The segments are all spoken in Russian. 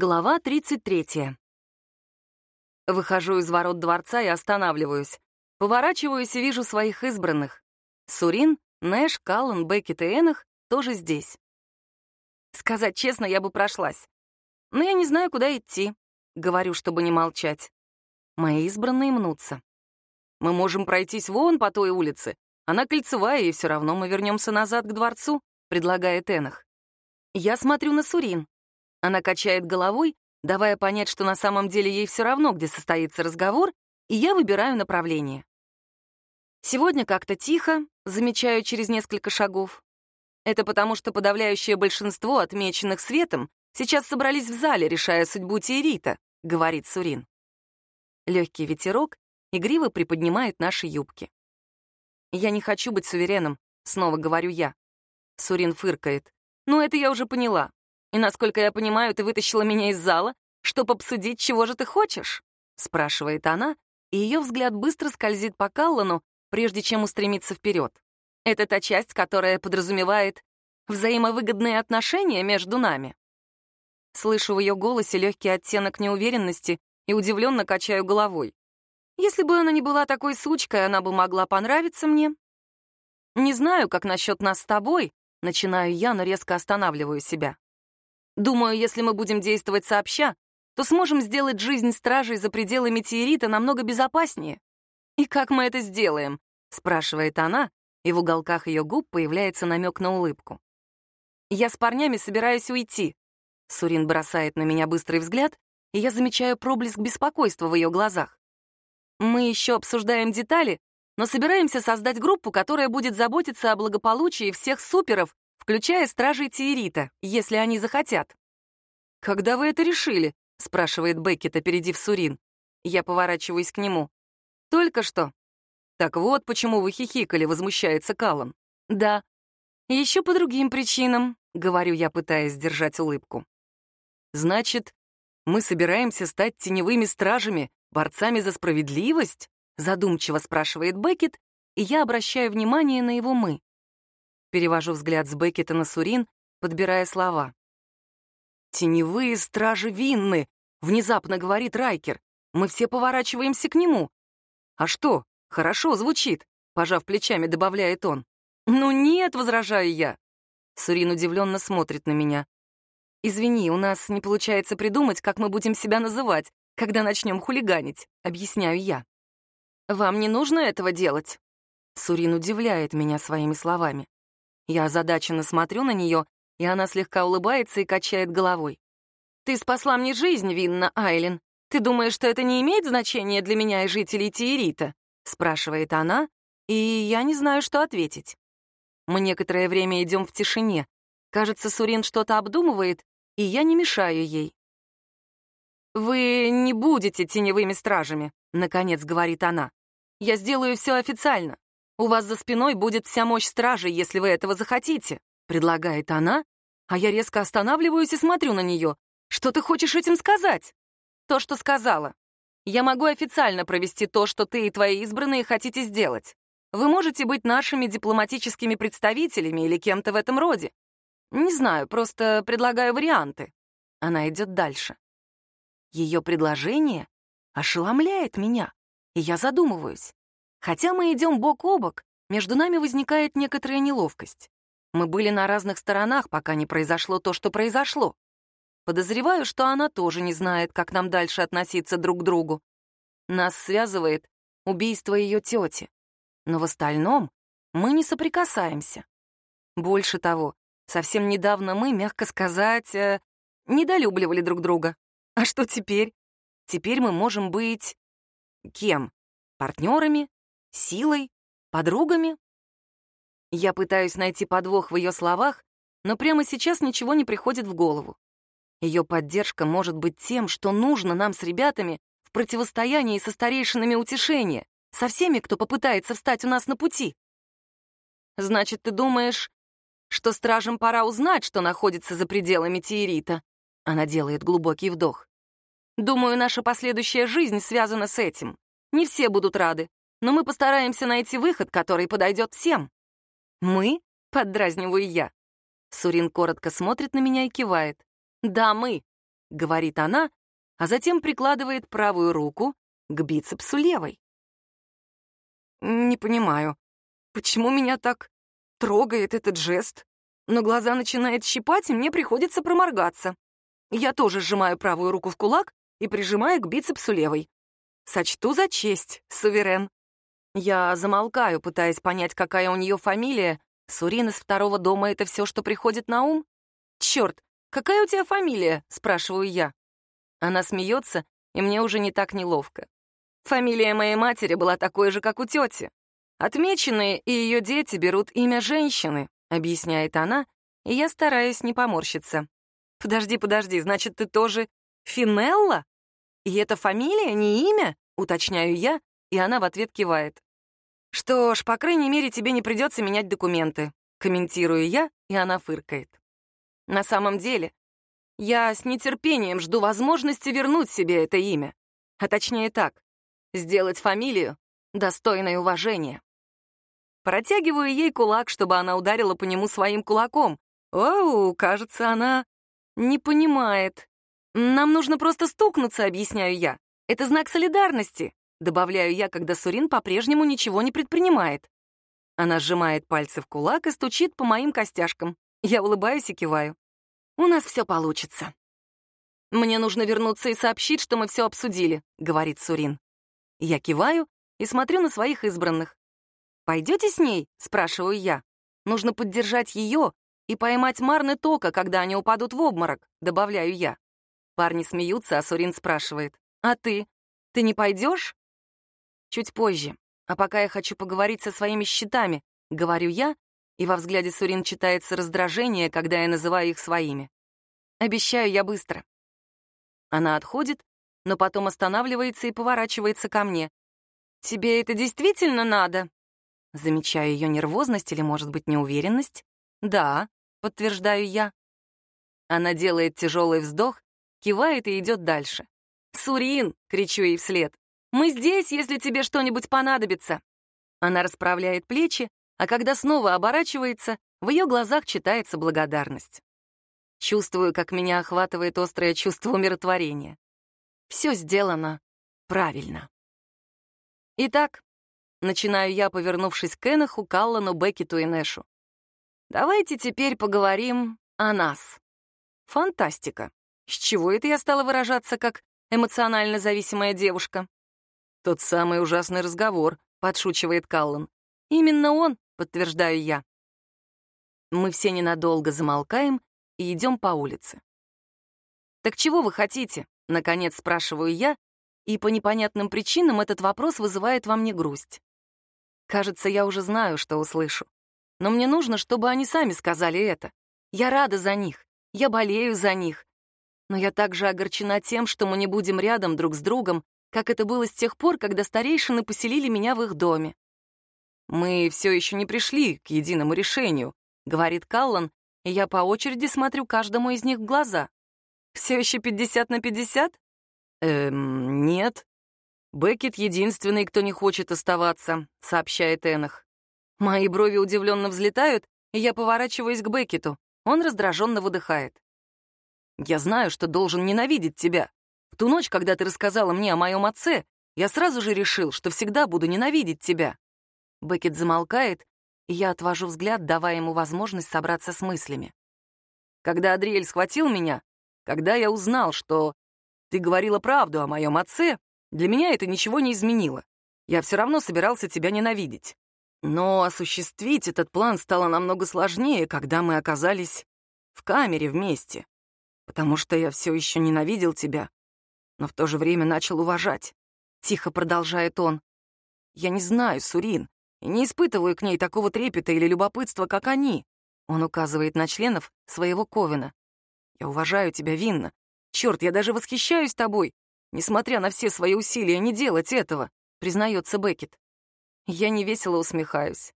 Глава 33. Выхожу из ворот дворца и останавливаюсь. Поворачиваюсь и вижу своих избранных. Сурин, Нэш, Каллан, Беккет и Энах тоже здесь. Сказать честно, я бы прошлась. Но я не знаю, куда идти. Говорю, чтобы не молчать. Мои избранные мнутся. Мы можем пройтись вон по той улице. Она кольцевая, и все равно мы вернемся назад к дворцу, предлагает Энах. Я смотрю на Сурин. Она качает головой, давая понять, что на самом деле ей все равно, где состоится разговор, и я выбираю направление. Сегодня как-то тихо, замечаю через несколько шагов. Это потому, что подавляющее большинство отмеченных светом сейчас собрались в зале, решая судьбу Тиерита, говорит Сурин. Легкий ветерок игриво приподнимает наши юбки. «Я не хочу быть сувереном», — снова говорю я. Сурин фыркает. «Ну, это я уже поняла. И, насколько я понимаю, ты вытащила меня из зала, чтобы обсудить, чего же ты хочешь?» — спрашивает она, и ее взгляд быстро скользит по Каллану, прежде чем устремиться вперед. Это та часть, которая подразумевает взаимовыгодные отношения между нами. Слышу в ее голосе легкий оттенок неуверенности и удивленно качаю головой. Если бы она не была такой сучкой, она бы могла понравиться мне. Не знаю, как насчет нас с тобой, начинаю я, но резко останавливаю себя. Думаю, если мы будем действовать сообща, то сможем сделать жизнь стражей за пределами Тиерита намного безопаснее. «И как мы это сделаем?» — спрашивает она, и в уголках ее губ появляется намек на улыбку. «Я с парнями собираюсь уйти». Сурин бросает на меня быстрый взгляд, и я замечаю проблеск беспокойства в ее глазах. Мы еще обсуждаем детали, но собираемся создать группу, которая будет заботиться о благополучии всех суперов включая стражей Тиерита, если они захотят. «Когда вы это решили?» — спрашивает Беккет, опередив Сурин. Я поворачиваюсь к нему. «Только что». «Так вот, почему вы хихикали», — возмущается Каллан. «Да. Еще по другим причинам», — говорю я, пытаясь сдержать улыбку. «Значит, мы собираемся стать теневыми стражами, борцами за справедливость?» — задумчиво спрашивает Беккет, и я обращаю внимание на его «мы». Перевожу взгляд с Беккета на Сурин, подбирая слова. «Теневые стражи винны!» — внезапно говорит Райкер. Мы все поворачиваемся к нему. «А что? Хорошо звучит», — пожав плечами, добавляет он. «Ну нет», — возражаю я. Сурин удивленно смотрит на меня. «Извини, у нас не получается придумать, как мы будем себя называть, когда начнем хулиганить», — объясняю я. «Вам не нужно этого делать?» Сурин удивляет меня своими словами. Я озадаченно смотрю на нее, и она слегка улыбается и качает головой. «Ты спасла мне жизнь, Винна Айлен. Ты думаешь, что это не имеет значения для меня и жителей Тиерита?» — спрашивает она, и я не знаю, что ответить. Мы некоторое время идем в тишине. Кажется, Сурин что-то обдумывает, и я не мешаю ей. «Вы не будете теневыми стражами», — наконец говорит она. «Я сделаю все официально. «У вас за спиной будет вся мощь стражи, если вы этого захотите», — предлагает она, а я резко останавливаюсь и смотрю на нее. «Что ты хочешь этим сказать?» «То, что сказала. Я могу официально провести то, что ты и твои избранные хотите сделать. Вы можете быть нашими дипломатическими представителями или кем-то в этом роде. Не знаю, просто предлагаю варианты». Она идет дальше. Ее предложение ошеломляет меня, и я задумываюсь. Хотя мы идем бок о бок, между нами возникает некоторая неловкость. Мы были на разных сторонах, пока не произошло то, что произошло. Подозреваю, что она тоже не знает, как нам дальше относиться друг к другу. Нас связывает убийство ее тети. Но в остальном мы не соприкасаемся. Больше того, совсем недавно мы, мягко сказать, э, недолюбливали друг друга. А что теперь? Теперь мы можем быть... кем? Партнерами? Силой? Подругами? Я пытаюсь найти подвох в ее словах, но прямо сейчас ничего не приходит в голову. Ее поддержка может быть тем, что нужно нам с ребятами в противостоянии со старейшинами утешения, со всеми, кто попытается встать у нас на пути. Значит, ты думаешь, что стражам пора узнать, что находится за пределами Тиерита? Она делает глубокий вдох. Думаю, наша последующая жизнь связана с этим. Не все будут рады, но мы постараемся найти выход, который подойдет всем». «Мы?» — поддразниваю я. Сурин коротко смотрит на меня и кивает. «Да, мы. — говорит она, а затем прикладывает правую руку к бицепсу левой. Не понимаю, почему меня так трогает этот жест, но глаза начинает щипать, и мне приходится проморгаться. Я тоже сжимаю правую руку в кулак и прижимаю к бицепсу левой. Сочту за честь, суверен. Я замолкаю, пытаясь понять, какая у нее фамилия. Сурин из второго дома — это все, что приходит на ум? Черт, какая у тебя фамилия? — спрашиваю я. Она смеется, и мне уже не так неловко. Фамилия моей матери была такой же, как у тети. Отмеченные и ее дети берут имя женщины, объясняет она, и я стараюсь не поморщиться. Подожди, подожди, значит, ты тоже Финелла? И это фамилия, не имя? Уточняю я, и она в ответ кивает. Что ж, по крайней мере, тебе не придется менять документы. Комментирую я, и она фыркает. На самом деле, я с нетерпением жду возможности вернуть себе это имя. А точнее так, сделать фамилию достойной уважения. Протягиваю ей кулак, чтобы она ударила по нему своим кулаком. Оу, кажется, она не понимает. Нам нужно просто стукнуться, объясняю я. Это знак солидарности, добавляю я, когда Сурин по-прежнему ничего не предпринимает. Она сжимает пальцы в кулак и стучит по моим костяшкам. Я улыбаюсь и киваю. У нас все получится. «Мне нужно вернуться и сообщить, что мы все обсудили», — говорит Сурин. Я киваю и смотрю на своих избранных. «Пойдете с ней?» — спрашиваю я. «Нужно поддержать ее и поймать Марны Тока, когда они упадут в обморок», — добавляю я. Парни смеются, а Сурин спрашивает. «А ты? Ты не пойдешь?» «Чуть позже. А пока я хочу поговорить со своими счетами», — говорю я, и во взгляде Сурин читается раздражение, когда я называю их своими. «Обещаю, я быстро». Она отходит, но потом останавливается и поворачивается ко мне. «Тебе это действительно надо?» Замечаю ее нервозность или, может быть, неуверенность. «Да», — подтверждаю я. Она делает тяжелый вздох, кивает и идет дальше. «Сурин!» — кричу ей вслед. «Мы здесь, если тебе что-нибудь понадобится!» Она расправляет плечи, а когда снова оборачивается, в ее глазах читается благодарность. Чувствую, как меня охватывает острое чувство умиротворения. Все сделано правильно. Итак, начинаю я, повернувшись к Энаху, Каллану, Беккету и Нэшу. Давайте теперь поговорим о нас. Фантастика. С чего это я стала выражаться как эмоционально зависимая девушка? Тот самый ужасный разговор, подшучивает Каллан. Именно он, подтверждаю я. Мы все ненадолго замолкаем и идем по улице. «Так чего вы хотите?» — наконец спрашиваю я, и по непонятным причинам этот вопрос вызывает во мне грусть. Кажется, я уже знаю, что услышу. Но мне нужно, чтобы они сами сказали это. Я рада за них, я болею за них. Но я также огорчена тем, что мы не будем рядом друг с другом, как это было с тех пор, когда старейшины поселили меня в их доме. «Мы все еще не пришли к единому решению», — говорит Каллан, и я по очереди смотрю каждому из них в глаза. Все еще 50 на 50? Эм, нет. Беккет единственный, кто не хочет оставаться, сообщает Энах. Мои брови удивленно взлетают, и я поворачиваюсь к Беккету. Он раздраженно выдыхает. Я знаю, что должен ненавидеть тебя. В ту ночь, когда ты рассказала мне о моем отце, я сразу же решил, что всегда буду ненавидеть тебя. Беккет замолкает, и я отвожу взгляд, давая ему возможность собраться с мыслями. Когда Адриэль схватил меня, когда я узнал, что ты говорила правду о моем отце, для меня это ничего не изменило. Я все равно собирался тебя ненавидеть. Но осуществить этот план стало намного сложнее, когда мы оказались в камере вместе, потому что я все еще ненавидел тебя, но в то же время начал уважать. Тихо продолжает он. Я не знаю, Сурин, и не испытываю к ней такого трепета или любопытства, как они. Он указывает на членов своего Ковина. Я уважаю тебя, Винна. Черт, я даже восхищаюсь тобой, несмотря на все свои усилия не делать этого, признается Беккет. Я невесело усмехаюсь.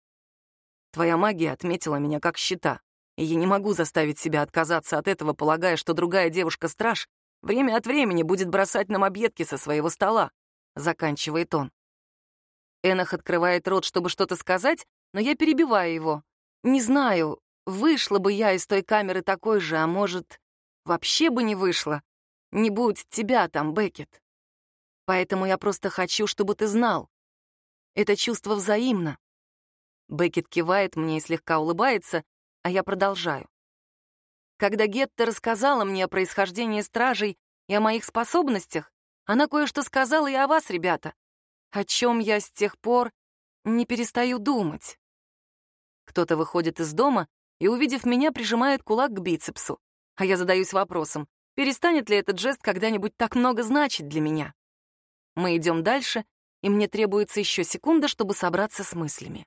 Твоя магия отметила меня как щита, и я не могу заставить себя отказаться от этого, полагая, что другая девушка-страж время от времени будет бросать нам объедки со своего стола, заканчивает он. Энах открывает рот, чтобы что-то сказать, но я перебиваю его. Не знаю, вышла бы я из той камеры такой же, а может, вообще бы не вышла. не будь тебя там, Беккет. Поэтому я просто хочу, чтобы ты знал. Это чувство взаимно. Беккет кивает мне и слегка улыбается, а я продолжаю. Когда Гетта рассказала мне о происхождении стражей и о моих способностях, она кое-что сказала и о вас, ребята, о чем я с тех пор не перестаю думать. Кто-то выходит из дома и, увидев меня, прижимает кулак к бицепсу, а я задаюсь вопросом, перестанет ли этот жест когда-нибудь так много значить для меня. Мы идем дальше, и мне требуется еще секунда, чтобы собраться с мыслями.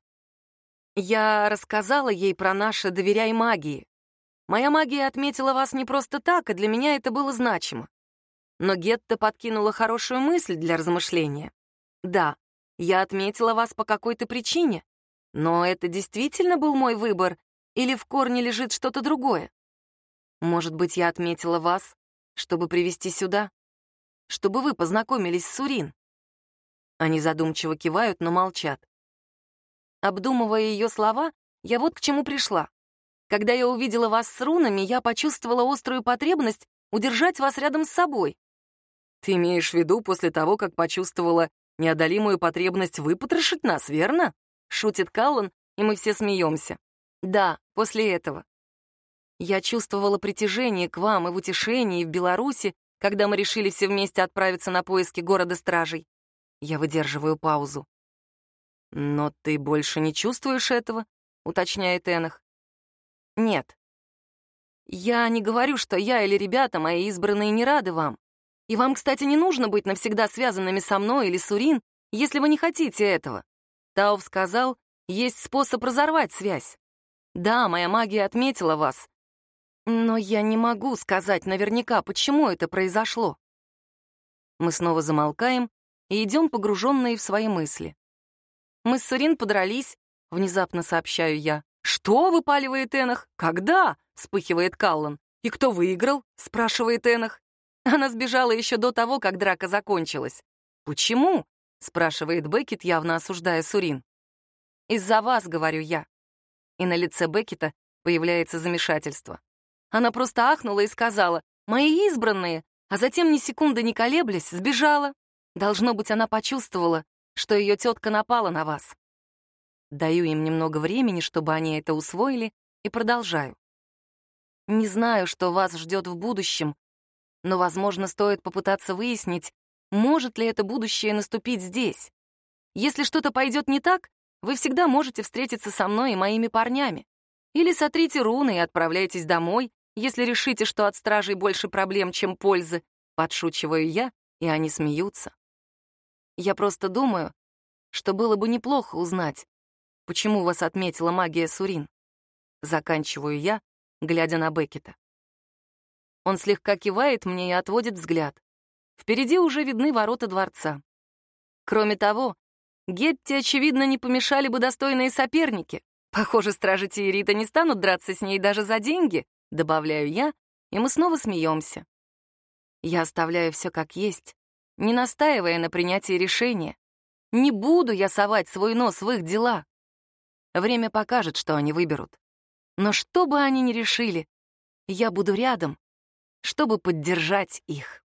Я рассказала ей про наше «доверяй магии». Моя магия отметила вас не просто так, и для меня это было значимо. Но Гетта подкинула хорошую мысль для размышления. Да, я отметила вас по какой-то причине, но это действительно был мой выбор или в корне лежит что-то другое? Может быть, я отметила вас, чтобы привести сюда, чтобы вы познакомились с Сурин? Они задумчиво кивают, но молчат. Обдумывая ее слова, я вот к чему пришла. Когда я увидела вас с рунами, я почувствовала острую потребность удержать вас рядом с собой. Ты имеешь в виду после того, как почувствовала неодолимую потребность выпотрошить нас, верно? Шутит Каллан, и мы все смеемся. Да, после этого. Я чувствовала притяжение к вам и в утешении, и в Беларуси, когда мы решили все вместе отправиться на поиски города стражей. Я выдерживаю паузу. «Но ты больше не чувствуешь этого?» — уточняет Энах. «Нет. Я не говорю, что я или ребята мои избранные не рады вам. И вам, кстати, не нужно быть навсегда связанными со мной или с Урин, если вы не хотите этого. Тауф сказал, есть способ разорвать связь. Да, моя магия отметила вас. Но я не могу сказать наверняка, почему это произошло. Мы снова замолкаем и идем погруженные в свои мысли. Мы с Сурин подрались, внезапно сообщаю я. «Что?» — выпаливает Энах. «Когда?» — вспыхивает Каллан. «И кто выиграл?» — спрашивает Энах. Она сбежала еще до того, как драка закончилась. «Почему?» — спрашивает Беккет, явно осуждая Сурин. «Из-за вас», — говорю я. И на лице Беккета появляется замешательство. Она просто ахнула и сказала «Мои избранные», а затем ни секунды не колеблясь сбежала. Должно быть, она почувствовала, что ее тетка напала на вас. Даю им немного времени, чтобы они это усвоили, и продолжаю. Не знаю, что вас ждет в будущем, но, возможно, стоит попытаться выяснить, может ли это будущее наступить здесь. Если что-то пойдет не так, вы всегда можете встретиться со мной и моими парнями. Или сотрите руны и отправляйтесь домой, если решите, что от стражей больше проблем, чем пользы. Подшучиваю я, и они смеются. Я просто думаю, что было бы неплохо узнать, почему вас отметила магия Сурин. Заканчиваю я, глядя на Беккета. Он слегка кивает мне и отводит взгляд. Впереди уже видны ворота дворца. Кроме того, Гетти, очевидно, не помешали бы достойные соперники. Похоже, стражи Тиерита не станут драться с ней даже за деньги, добавляю я, и мы снова смеемся. Я оставляю все как есть, не настаивая на принятии решения. Не буду я совать свой нос в их дела. Время покажет, что они выберут. Но что бы они ни решили, я буду рядом, чтобы поддержать их.